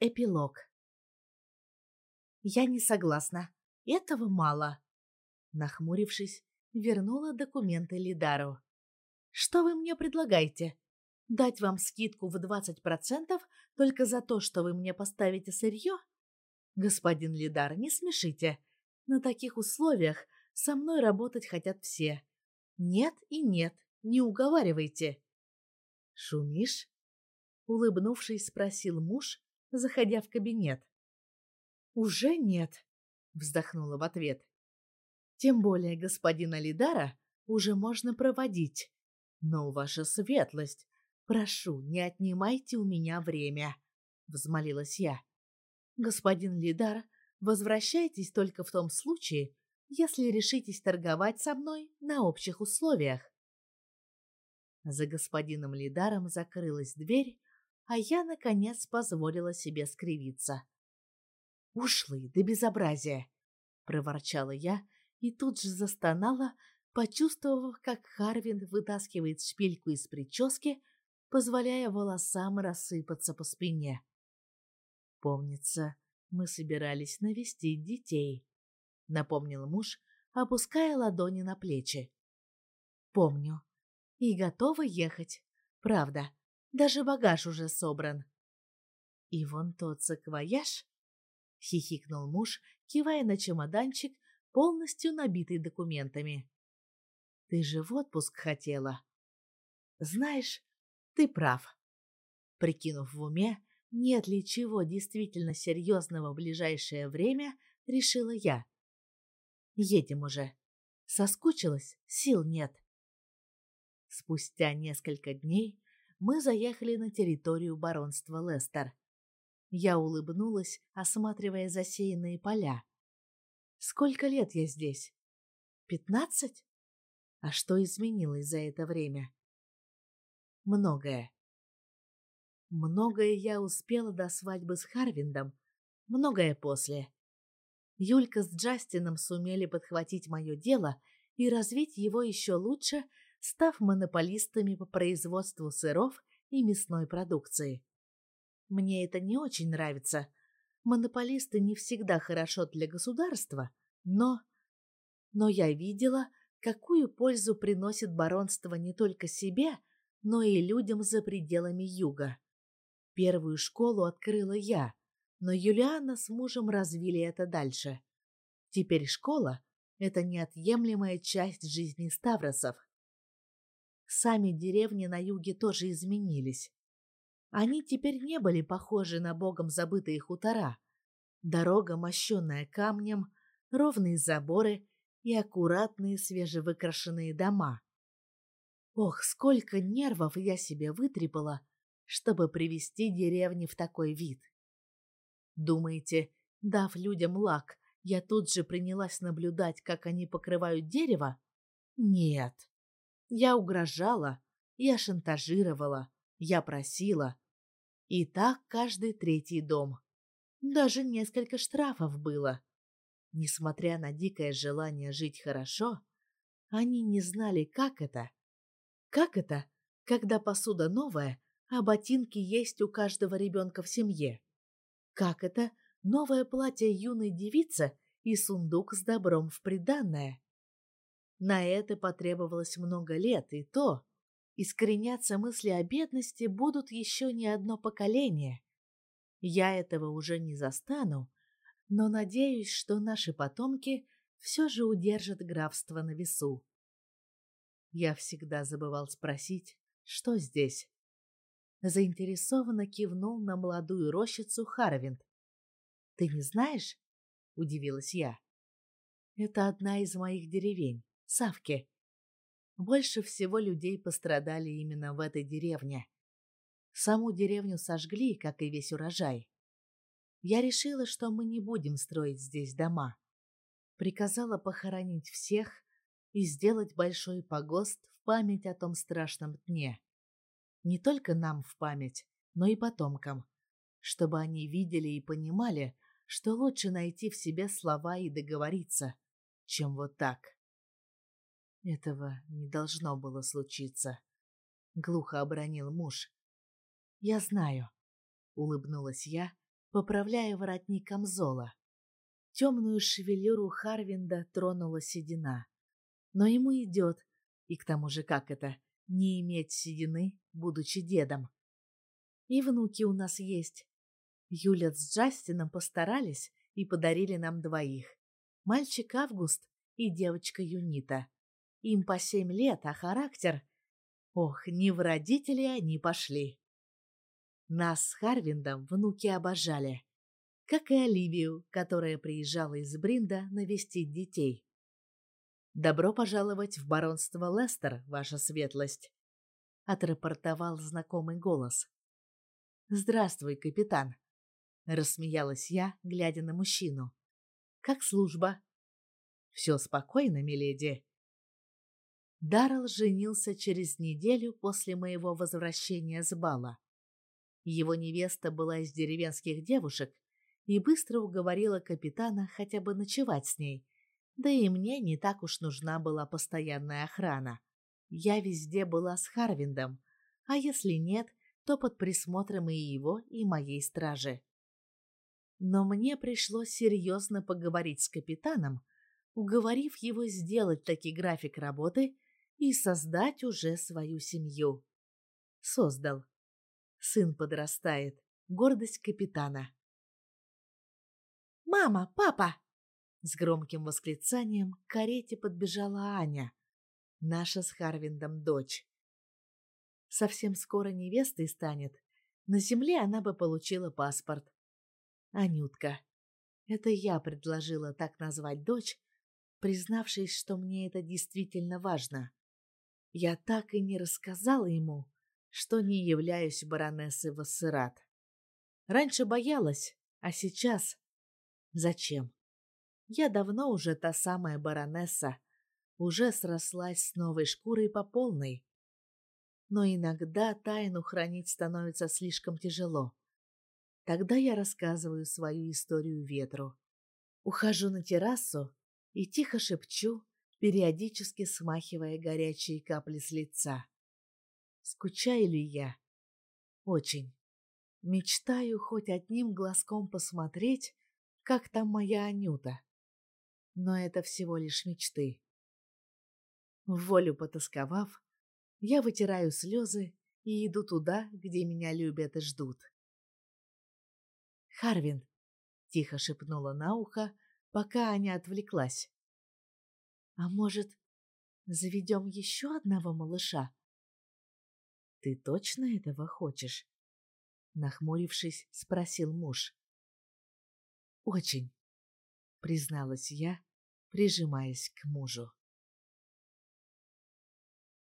Эпилог. Я не согласна. Этого мало. Нахмурившись, вернула документы Лидару. Что вы мне предлагаете? Дать вам скидку в 20% только за то, что вы мне поставите сырье? Господин Лидар, не смешите. На таких условиях со мной работать хотят все. Нет и нет, не уговаривайте. Шумишь? Улыбнувшись, спросил муж, заходя в кабинет. Уже нет, вздохнула в ответ. Тем более господина Лидара уже можно проводить. Но, ваша светлость, прошу, не отнимайте у меня время, взмолилась я. Господин Лидар, возвращайтесь только в том случае, если решитесь торговать со мной на общих условиях. За господином Лидаром закрылась дверь, а я, наконец, позволила себе скривиться. «Ушлый до безобразия!» — проворчала я и тут же застонала, почувствовав, как Харвин вытаскивает шпильку из прически, позволяя волосам рассыпаться по спине. Помнится, мы собирались навестить детей, напомнил муж, опуская ладони на плечи. Помню. И готова ехать. Правда. Даже багаж уже собран. И вон тот саквояж, хихикнул муж, кивая на чемоданчик, полностью набитый документами. Ты же в отпуск хотела. Знаешь, ты прав. Прикинув в уме, нет ли чего действительно серьезного в ближайшее время, решила я. Едем уже. Соскучилась, сил нет. Спустя несколько дней мы заехали на территорию баронства Лестер. Я улыбнулась, осматривая засеянные поля. Сколько лет я здесь? Пятнадцать? А что изменилось за это время? Многое. Многое я успела до свадьбы с Харвиндом, многое после. Юлька с Джастином сумели подхватить мое дело и развить его еще лучше, став монополистами по производству сыров и мясной продукции. Мне это не очень нравится. Монополисты не всегда хорошо для государства, но... Но я видела, какую пользу приносит баронство не только себе, но и людям за пределами юга. Первую школу открыла я, но Юлиана с мужем развили это дальше. Теперь школа — это неотъемлемая часть жизни Ставросов. Сами деревни на юге тоже изменились. Они теперь не были похожи на богом забытые хутора. Дорога, мощенная камнем, ровные заборы и аккуратные свежевыкрашенные дома. Ох, сколько нервов я себе вытрепала, чтобы привести деревни в такой вид. Думаете, дав людям лак, я тут же принялась наблюдать, как они покрывают дерево? Нет. Я угрожала, я шантажировала, я просила. И так каждый третий дом. Даже несколько штрафов было. Несмотря на дикое желание жить хорошо, они не знали, как это. Как это, когда посуда новая, а ботинки есть у каждого ребенка в семье? Как это новое платье юной девицы и сундук с добром в приданное? На это потребовалось много лет, и то искореняться мысли о бедности будут еще не одно поколение. Я этого уже не застану, но надеюсь, что наши потомки все же удержат графство на весу. Я всегда забывал спросить, что здесь. Заинтересованно кивнул на молодую рощицу Харвинд. «Ты не знаешь?» — удивилась я. «Это одна из моих деревень, Савки. Больше всего людей пострадали именно в этой деревне. Саму деревню сожгли, как и весь урожай. Я решила, что мы не будем строить здесь дома. Приказала похоронить всех и сделать большой погост в память о том страшном дне. Не только нам в память, но и потомкам, чтобы они видели и понимали, что лучше найти в себе слова и договориться, чем вот так. Этого не должно было случиться, глухо обронил муж. Я знаю, улыбнулась я, поправляя воротник камзола. Темную шевелюру Харвинда тронула седина. Но ему идет, и к тому же как это, не иметь седины, будучи дедом. И внуки у нас есть. Юля с Джастином постарались и подарили нам двоих. Мальчик Август и девочка Юнита. Им по семь лет, а характер... Ох, не в родители они пошли. Нас с Харвиндом внуки обожали. Как и Оливию, которая приезжала из Бринда навестить детей. «Добро пожаловать в баронство Лестер, ваша светлость», — отрапортовал знакомый голос. «Здравствуй, капитан», — рассмеялась я, глядя на мужчину. «Как служба?» «Все спокойно, миледи». Даррелл женился через неделю после моего возвращения с бала. Его невеста была из деревенских девушек и быстро уговорила капитана хотя бы ночевать с ней. Да и мне не так уж нужна была постоянная охрана. Я везде была с Харвиндом, а если нет, то под присмотром и его, и моей стражи. Но мне пришлось серьезно поговорить с капитаном, уговорив его сделать таки график работы и создать уже свою семью. Создал. Сын подрастает. Гордость капитана. «Мама! Папа!» С громким восклицанием к карете подбежала Аня, наша с Харвиндом дочь. Совсем скоро невестой станет. На земле она бы получила паспорт. Анютка. Это я предложила так назвать дочь, признавшись, что мне это действительно важно. Я так и не рассказала ему, что не являюсь баронессой Вассерат. Раньше боялась, а сейчас... Зачем? Я давно уже та самая баронесса, уже срослась с новой шкурой по полной. Но иногда тайну хранить становится слишком тяжело. Тогда я рассказываю свою историю ветру. Ухожу на террасу и тихо шепчу, периодически смахивая горячие капли с лица. Скучаю ли я? Очень. Мечтаю хоть одним глазком посмотреть, как там моя Анюта. Но это всего лишь мечты. Волю потасковав, я вытираю слезы и иду туда, где меня любят и ждут. «Харвин!» — тихо шепнула на ухо, пока Аня отвлеклась. «А может, заведем еще одного малыша?» «Ты точно этого хочешь?» Нахмурившись, спросил муж. «Очень», — призналась я, прижимаясь к мужу.